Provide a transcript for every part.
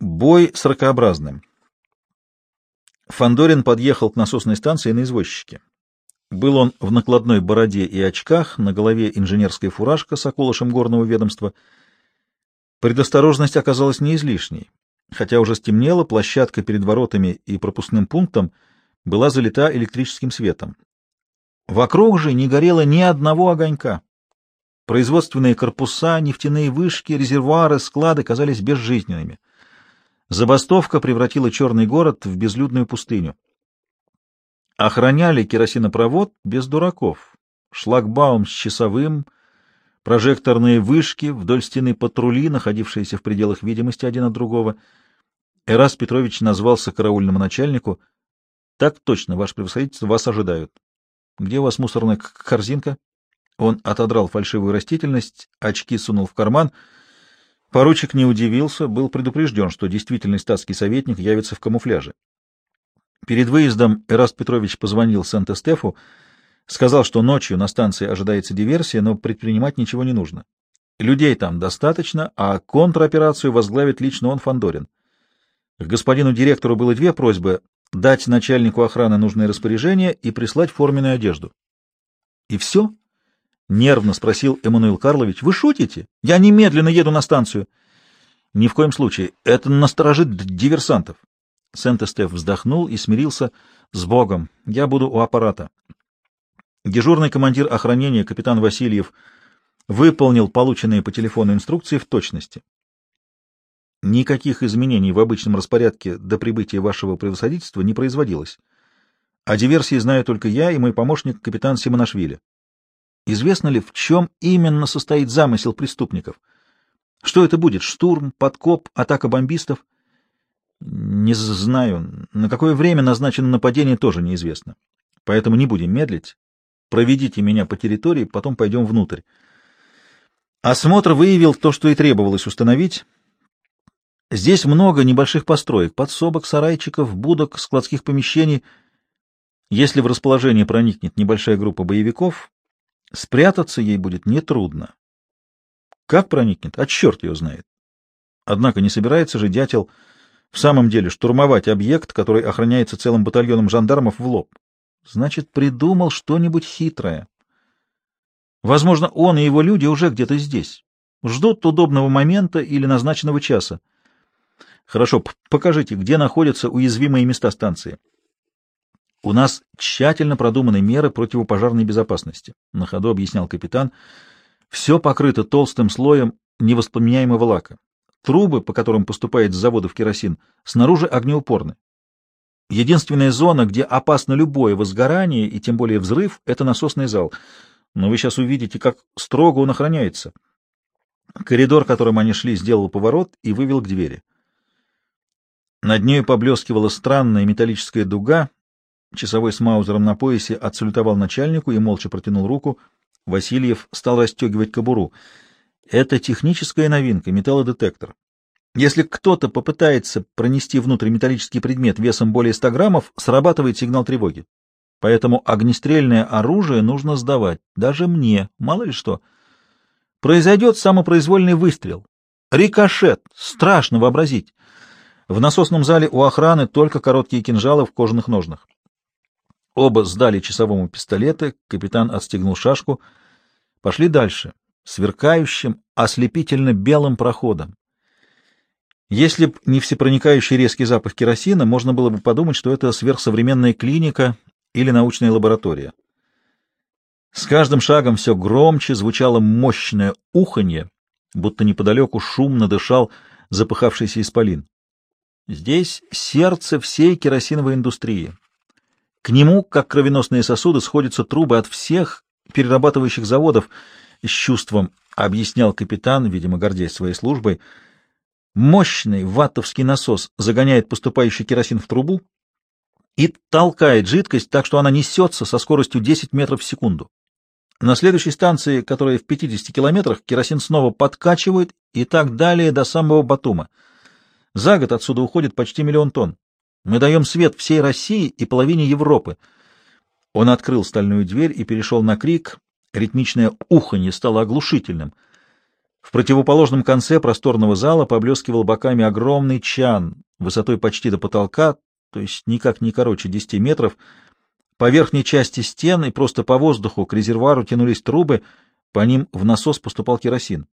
Бой с ракообразным. Фандорин подъехал к насосной станции на извозчике. Был он в накладной бороде и очках, на голове инженерская фуражка с околышем горного ведомства. Предосторожность оказалась не излишней. Хотя уже стемнело, площадка перед воротами и пропускным пунктом была залита электрическим светом. Вокруг же не горело ни одного огонька. Производственные корпуса, нефтяные вышки, резервуары, склады казались безжизненными. Забастовка превратила черный город в безлюдную пустыню. Охраняли керосинопровод без дураков. Шлагбаум с часовым, прожекторные вышки, вдоль стены патрули, находившиеся в пределах видимости один от другого. Эрас Петрович назвался караульному начальнику. — Так точно, ваше превосходительство, вас ожидают. — Где у вас мусорная корзинка? Он отодрал фальшивую растительность, очки сунул в карман. Поручик не удивился, был предупрежден, что действительный статский советник явится в камуфляже. Перед выездом Эраст Петрович позвонил Сент-Эстефу, сказал, что ночью на станции ожидается диверсия, но предпринимать ничего не нужно. Людей там достаточно, а контроперацию возглавит лично он, Фандорин. К господину директору было две просьбы — дать начальнику охраны нужное распоряжение и прислать форменную одежду. И все? — нервно спросил Эммануил Карлович. — Вы шутите? Я немедленно еду на станцию. — Ни в коем случае. Это насторожит диверсантов. Сент-Эстеф вздохнул и смирился с Богом. Я буду у аппарата. Дежурный командир охранения, капитан Васильев, выполнил полученные по телефону инструкции в точности. Никаких изменений в обычном распорядке до прибытия вашего превосходительства не производилось. О диверсии знаю только я и мой помощник, капитан Симонашвили. Известно ли, в чем именно состоит замысел преступников? Что это будет? Штурм, подкоп, атака бомбистов? Не знаю. На какое время назначено нападение, тоже неизвестно. Поэтому не будем медлить. Проведите меня по территории, потом пойдем внутрь. Осмотр выявил то, что и требовалось установить. Здесь много небольших построек, подсобок, сарайчиков, будок, складских помещений. Если в расположение проникнет небольшая группа боевиков, спрятаться ей будет нетрудно. Как проникнет? А черт ее знает. Однако не собирается же дятел в самом деле штурмовать объект, который охраняется целым батальоном жандармов в лоб. Значит, придумал что-нибудь хитрое. Возможно, он и его люди уже где-то здесь. Ждут удобного момента или назначенного часа. Хорошо, покажите, где находятся уязвимые места станции. У нас тщательно продуманы меры противопожарной безопасности, на ходу объяснял капитан. Все покрыто толстым слоем невоспламеняемого лака. Трубы, по которым поступает с заводов керосин, снаружи огнеупорны. Единственная зона, где опасно любое возгорание и тем более взрыв, это насосный зал. Но вы сейчас увидите, как строго он охраняется. Коридор, которым они шли, сделал поворот и вывел к двери. Над нею поблескивала странная металлическая дуга. Часовой с маузером на поясе отсалютовал начальнику и молча протянул руку. Васильев стал расстегивать кобуру — это техническая новинка, металлодетектор. Если кто-то попытается пронести внутрь металлический предмет весом более 100 граммов, срабатывает сигнал тревоги. Поэтому огнестрельное оружие нужно сдавать, даже мне, мало ли что. Произойдет самопроизвольный выстрел. Рикошет. Страшно вообразить. В насосном зале у охраны только короткие кинжалы в кожаных ножнах. Оба сдали часовому пистолеты, капитан отстегнул шашку. Пошли дальше сверкающим, ослепительно белым проходом. Если б не всепроникающий резкий запах керосина, можно было бы подумать, что это сверхсовременная клиника или научная лаборатория. С каждым шагом все громче звучало мощное уханье, будто неподалеку шумно дышал запыхавшийся исполин. Здесь сердце всей керосиновой индустрии. К нему, как кровеносные сосуды, сходятся трубы от всех перерабатывающих заводов — с чувством объяснял капитан, видимо, гордясь своей службой. Мощный ваттовский насос загоняет поступающий керосин в трубу и толкает жидкость так, что она несется со скоростью 10 метров в секунду. На следующей станции, которая в 50 километрах, керосин снова подкачивает и так далее до самого Батума. За год отсюда уходит почти миллион тонн. Мы даем свет всей России и половине Европы. Он открыл стальную дверь и перешел на крик, Ритмичное уханье стало оглушительным. В противоположном конце просторного зала поблескивал боками огромный чан, высотой почти до потолка, то есть никак не короче 10 метров. По верхней части стен и просто по воздуху к резервуару тянулись трубы, по ним в насос поступал керосин.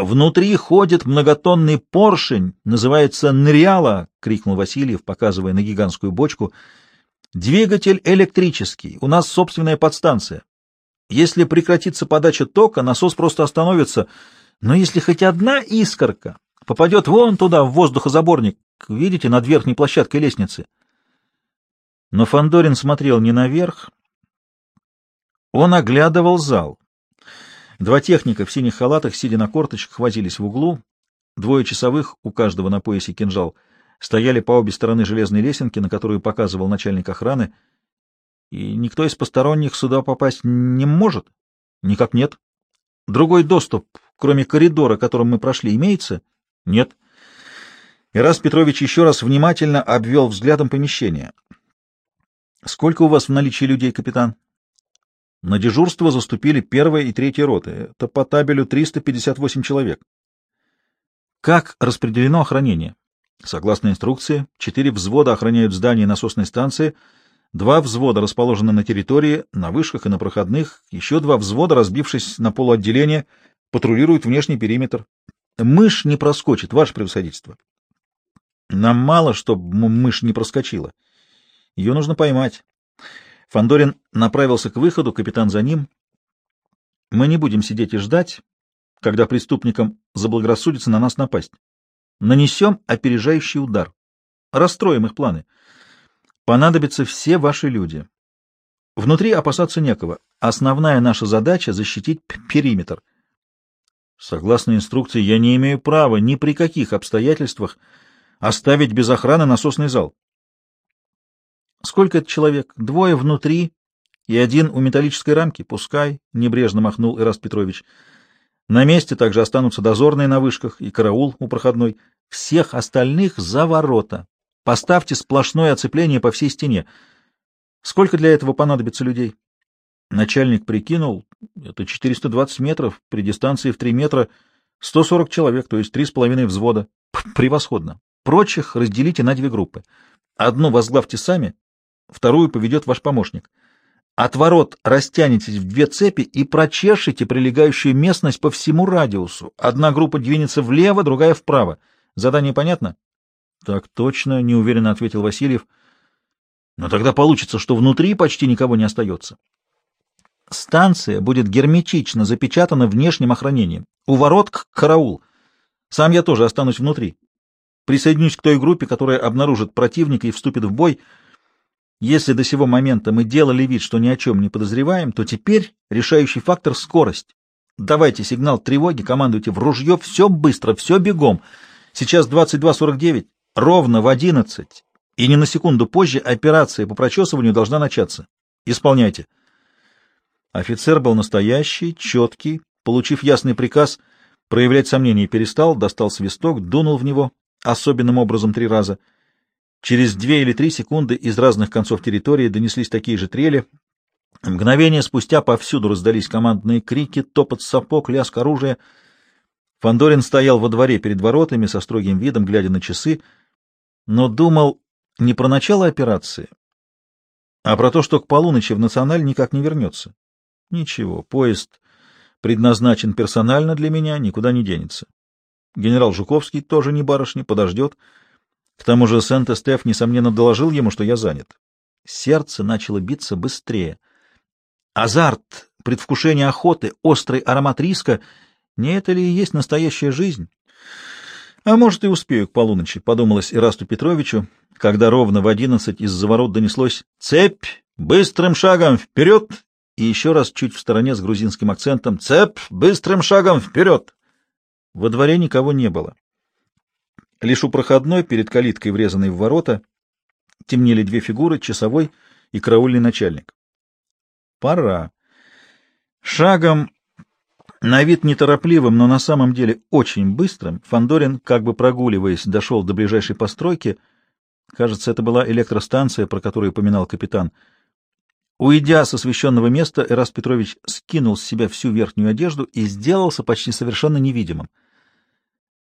«Внутри ходит многотонный поршень, называется «Ныряла», — крикнул Васильев, показывая на гигантскую бочку. «Двигатель электрический, у нас собственная подстанция. Если прекратится подача тока, насос просто остановится, но если хоть одна искорка попадет вон туда, в воздухозаборник, видите, над верхней площадкой лестницы». Но Фандорин смотрел не наверх, он оглядывал зал. Два техника в синих халатах, сидя на корточках, возились в углу. Двое часовых, у каждого на поясе кинжал, стояли по обе стороны железной лесенки, на которую показывал начальник охраны. И никто из посторонних сюда попасть не может? Никак нет. Другой доступ, кроме коридора, которым мы прошли, имеется? Нет. Ирас Петрович еще раз внимательно обвел взглядом помещение. — Сколько у вас в наличии людей, капитан? На дежурство заступили первая и третья роты. Это по табелю 358 человек. Как распределено охранение? Согласно инструкции, четыре взвода охраняют здание насосной станции, два взвода расположены на территории, на вышках и на проходных, еще два взвода, разбившись на полуотделение, патрулируют внешний периметр. Мышь не проскочит, ваше превосходительство. Нам мало, чтобы мышь не проскочила. Ее нужно поймать. Фандорин направился к выходу, капитан за ним. Мы не будем сидеть и ждать, когда преступникам заблагорассудится на нас напасть. Нанесем опережающий удар. Расстроим их планы. Понадобятся все ваши люди. Внутри опасаться некого. Основная наша задача — защитить периметр. Согласно инструкции, я не имею права ни при каких обстоятельствах оставить без охраны насосный зал. Сколько это человек? Двое внутри и один у металлической рамки? Пускай, — небрежно махнул Ираст Петрович. На месте также останутся дозорные на вышках и караул у проходной. Всех остальных за ворота. Поставьте сплошное оцепление по всей стене. Сколько для этого понадобится людей? Начальник прикинул, это 420 метров, при дистанции в 3 метра 140 человек, то есть 3,5 взвода. Превосходно. Прочих разделите на две группы. Одну возглавьте сами, вторую поведет ваш помощник. От ворот растянетесь в две цепи и прочешите прилегающую местность по всему радиусу. Одна группа двинется влево, другая вправо. Задание понятно? — Так точно, — неуверенно ответил Васильев. — Но тогда получится, что внутри почти никого не остается. Станция будет герметично запечатана внешним охранением. У ворот к караул. Сам я тоже останусь внутри. Присоединюсь к той группе, которая обнаружит противника и вступит в бой — если до сего момента мы делали вид, что ни о чем не подозреваем, то теперь решающий фактор — скорость. Давайте сигнал тревоги, командуйте в ружье, все быстро, все бегом. Сейчас 22.49, ровно в 11, и не на секунду позже операция по прочесыванию должна начаться. Исполняйте. Офицер был настоящий, четкий, получив ясный приказ, проявлять сомнения перестал, достал свисток, дунул в него особенным образом три раза — Через две или три секунды из разных концов территории донеслись такие же трели. Мгновение спустя повсюду раздались командные крики, топот сапог, лязг оружия. Фандорин стоял во дворе перед воротами со строгим видом, глядя на часы, но думал не про начало операции, а про то, что к полуночи в Националь никак не вернется. Ничего, поезд предназначен персонально для меня, никуда не денется. Генерал Жуковский тоже не барышня, подождет — к тому же Сент-Эстеф, несомненно, доложил ему, что я занят. Сердце начало биться быстрее. Азарт, предвкушение охоты, острый аромат риска — не это ли и есть настоящая жизнь? А может, и успею к полуночи, — подумалось Ирасту Петровичу, когда ровно в одиннадцать из-за ворот донеслось «Цепь! Быстрым шагом вперед!» и еще раз чуть в стороне с грузинским акцентом «Цепь! Быстрым шагом вперед!» Во дворе никого не было. Лишь у проходной, перед калиткой, врезанной в ворота, темнели две фигуры, часовой и караульный начальник. Пора. Шагом, на вид неторопливым, но на самом деле очень быстрым, Фандорин, как бы прогуливаясь, дошел до ближайшей постройки. Кажется, это была электростанция, про которую упоминал капитан. Уйдя с освещенного места, Эраст Петрович скинул с себя всю верхнюю одежду и сделался почти совершенно невидимым.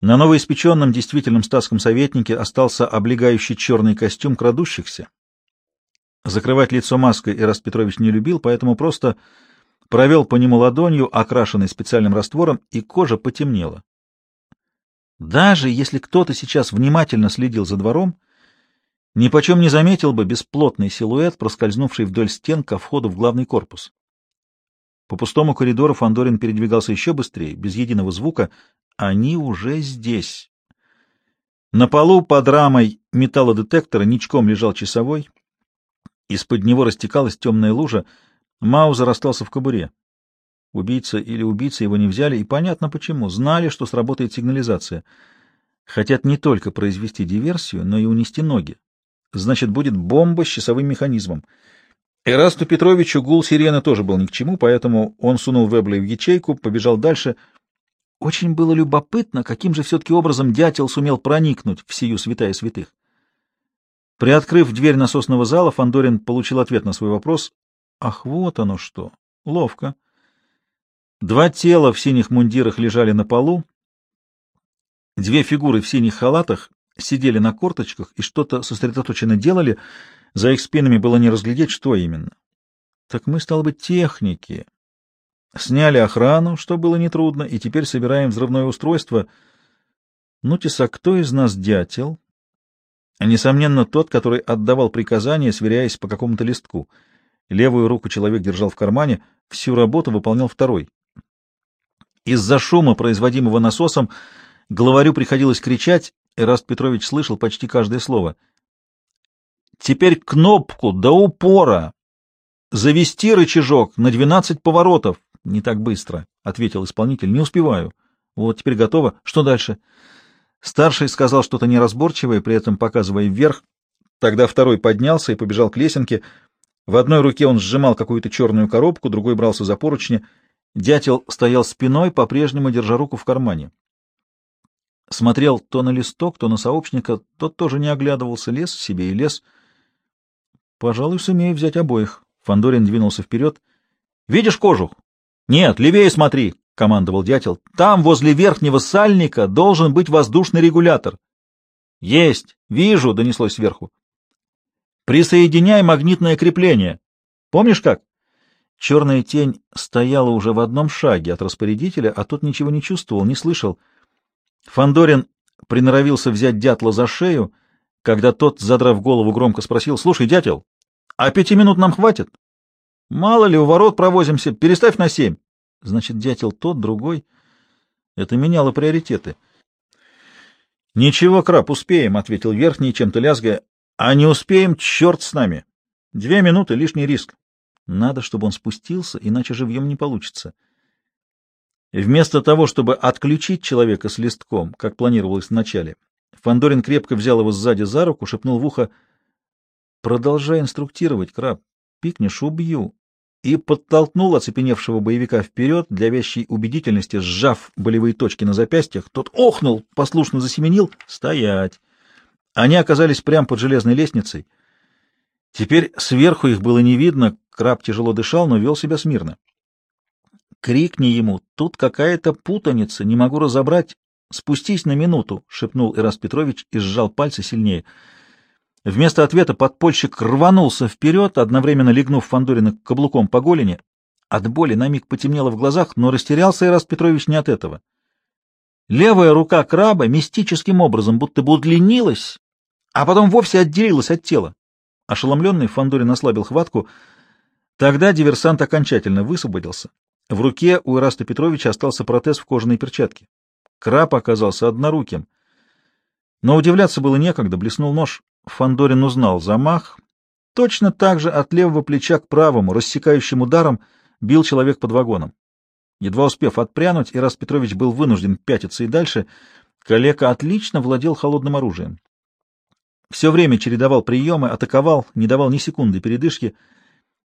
На новоиспеченном действительном статском советнике остался облегающий черный костюм крадущихся. Закрывать лицо маской Эраст Петрович не любил, поэтому просто провел по нему ладонью, окрашенной специальным раствором, и кожа потемнела. Даже если кто-то сейчас внимательно следил за двором, ни почем не заметил бы бесплотный силуэт, проскользнувший вдоль стен ко входу в главный корпус. По пустому коридору Фандорин передвигался еще быстрее, без единого звука. Они уже здесь. На полу под рамой металлодетектора ничком лежал часовой. Из-под него растекалась темная лужа. Маузер остался в кобуре. Убийца или убийца его не взяли, и понятно почему. Знали, что сработает сигнализация. Хотят не только произвести диверсию, но и унести ноги значит, будет бомба с часовым механизмом. Эрасту Петровичу гул сирены тоже был ни к чему, поэтому он сунул Вебла в ячейку, побежал дальше. Очень было любопытно, каким же все-таки образом дятел сумел проникнуть в сию святая святых. Приоткрыв дверь насосного зала, Фандорин получил ответ на свой вопрос. Ах, вот оно что! Ловко. Два тела в синих мундирах лежали на полу. Две фигуры в синих халатах сидели на корточках и что-то сосредоточенно делали, за их спинами было не разглядеть, что именно. Так мы, стало быть, техники. Сняли охрану, что было нетрудно, и теперь собираем взрывное устройство. Ну, Тиса, кто из нас дятел? Несомненно, тот, который отдавал приказания, сверяясь по какому-то листку. Левую руку человек держал в кармане, всю работу выполнял второй. Из-за шума, производимого насосом, главарю приходилось кричать, Эраст Петрович слышал почти каждое слово. «Теперь кнопку до упора! Завести рычажок на двенадцать поворотов!» «Не так быстро», — ответил исполнитель. «Не успеваю. Вот, теперь готово. Что дальше?» Старший сказал что-то неразборчивое, при этом показывая вверх. Тогда второй поднялся и побежал к лесенке. В одной руке он сжимал какую-то черную коробку, другой брался за поручни. Дятел стоял спиной, по-прежнему держа руку в кармане. Смотрел то на листок, то на сообщника, тот тоже не оглядывался, лес себе и лес. Пожалуй, сумею взять обоих. Фандорин двинулся вперед. — Видишь кожух? — Нет, левее смотри, — командовал дятел. — Там, возле верхнего сальника, должен быть воздушный регулятор. — Есть, вижу, — донеслось сверху. — Присоединяй магнитное крепление. Помнишь как? Черная тень стояла уже в одном шаге от распорядителя, а тот ничего не чувствовал, не слышал — Фандорин приноровился взять дятла за шею, когда тот, задрав голову, громко спросил, «Слушай, дятел, а пяти минут нам хватит? Мало ли, у ворот провозимся, переставь на семь». Значит, дятел тот, другой. Это меняло приоритеты. «Ничего, краб, успеем», — ответил верхний, чем-то лязгая. «А не успеем, черт с нами. Две минуты — лишний риск. Надо, чтобы он спустился, иначе живьем не получится». Вместо того, чтобы отключить человека с листком, как планировалось вначале, Фандорин крепко взял его сзади за руку, шепнул в ухо «Продолжай инструктировать, краб, пикнешь — убью», и подтолкнул оцепеневшего боевика вперед для вящей убедительности, сжав болевые точки на запястьях. Тот охнул, послушно засеменил «Стоять!». Они оказались прямо под железной лестницей. Теперь сверху их было не видно, краб тяжело дышал, но вел себя смирно. Крикни ему, тут какая-то путаница, не могу разобрать. Спустись на минуту, — шепнул Ирас Петрович и сжал пальцы сильнее. Вместо ответа подпольщик рванулся вперед, одновременно легнув Фандорина каблуком по голени. От боли на миг потемнело в глазах, но растерялся Ирас Петрович не от этого. Левая рука краба мистическим образом будто бы удлинилась, а потом вовсе отделилась от тела. Ошеломленный Фандорин ослабил хватку. Тогда диверсант окончательно высвободился. В руке у Ираста Петровича остался протез в кожаной перчатке. Краб оказался одноруким. Но удивляться было некогда, блеснул нож. Фандорин узнал замах. Точно так же от левого плеча к правому, рассекающим ударом, бил человек под вагоном. Едва успев отпрянуть, Ираст Петрович был вынужден пятиться и дальше. Калека отлично владел холодным оружием. Все время чередовал приемы, атаковал, не давал ни секунды передышки —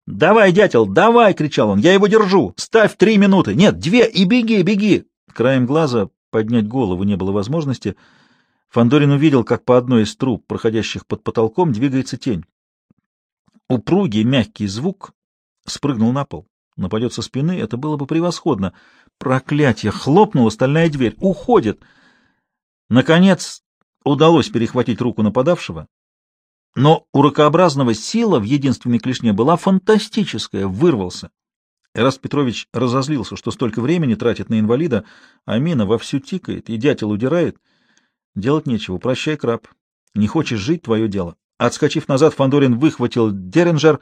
«Давай, дятел, давай!» — кричал он. «Я его держу! Ставь три минуты! Нет, две! И беги, беги!» Краем глаза поднять голову не было возможности. Фандорин увидел, как по одной из труб, проходящих под потолком, двигается тень. Упругий мягкий звук, Спрыгнул на пол. Нападет со спины, это было бы превосходно. Проклятье! Хлопнула стальная дверь. Уходит! Наконец удалось перехватить руку нападавшего. Но у ракообразного сила в единственной клешне была фантастическая, вырвался. Эраст Петрович разозлился, что столько времени тратит на инвалида, а мина вовсю тикает, и дятел удирает. Делать нечего, прощай, краб. Не хочешь жить — твое дело. Отскочив назад, Фандорин выхватил Деренджер.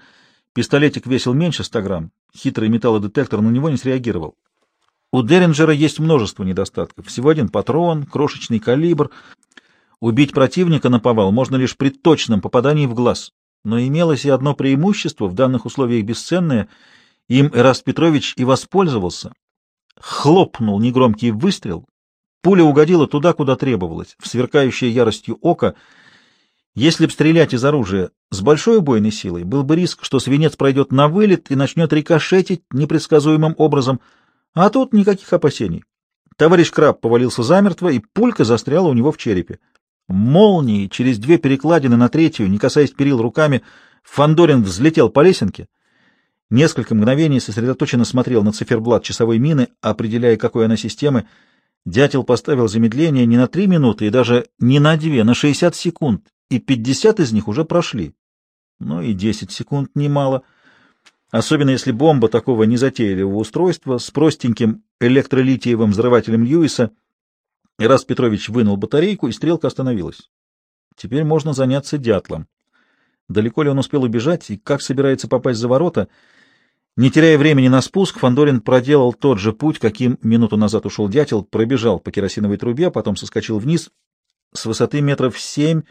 Пистолетик весил меньше ста грамм. Хитрый металлодетектор на него не среагировал. У Деренджера есть множество недостатков. Всего один патрон, крошечный калибр. Убить противника на повал можно лишь при точном попадании в глаз. Но имелось и одно преимущество, в данных условиях бесценное — им Эраст Петрович и воспользовался. Хлопнул негромкий выстрел. Пуля угодила туда, куда требовалось, в сверкающее яростью око. Если б стрелять из оружия с большой убойной силой, был бы риск, что свинец пройдет на вылет и начнет рикошетить непредсказуемым образом, а тут никаких опасений. Товарищ Краб повалился замертво, и пулька застряла у него в черепе. Молнией через две перекладины на третью, не касаясь перил руками, Фандорин взлетел по лесенке — Несколько мгновений сосредоточенно смотрел на циферблат часовой мины, определяя, какой она системы. Дятел поставил замедление не на три минуты и даже не на две, на шестьдесят секунд, и пятьдесят из них уже прошли. Ну и десять секунд немало, особенно если бомба такого незатейливого устройства с простеньким электролитиевым взрывателем Льюиса. И раз Петрович вынул батарейку, и стрелка остановилась. Теперь можно заняться дятлом. Далеко ли он успел убежать и как собирается попасть за ворота — не теряя времени на спуск, Фандорин проделал тот же путь, каким минуту назад ушел дятел, пробежал по керосиновой трубе, потом соскочил вниз. С высоты метров семь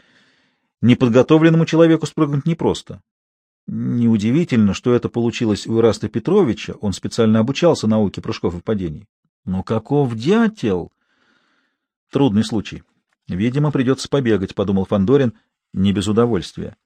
неподготовленному человеку спрыгнуть непросто. Неудивительно, что это получилось у Ираста Петровича, он специально обучался науке прыжков и падений. Но каков дятел? Трудный случай. Видимо, придется побегать, — подумал Фандорин, не без удовольствия.